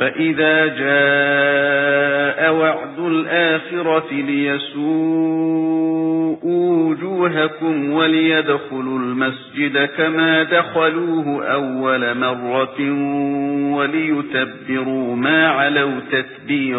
فإذا جاء وعد الآخرة ليسوء وجوهكم وليدخلوا المسجد كما دخلوه أول مرة وليتبروا ما علوا تتبيرا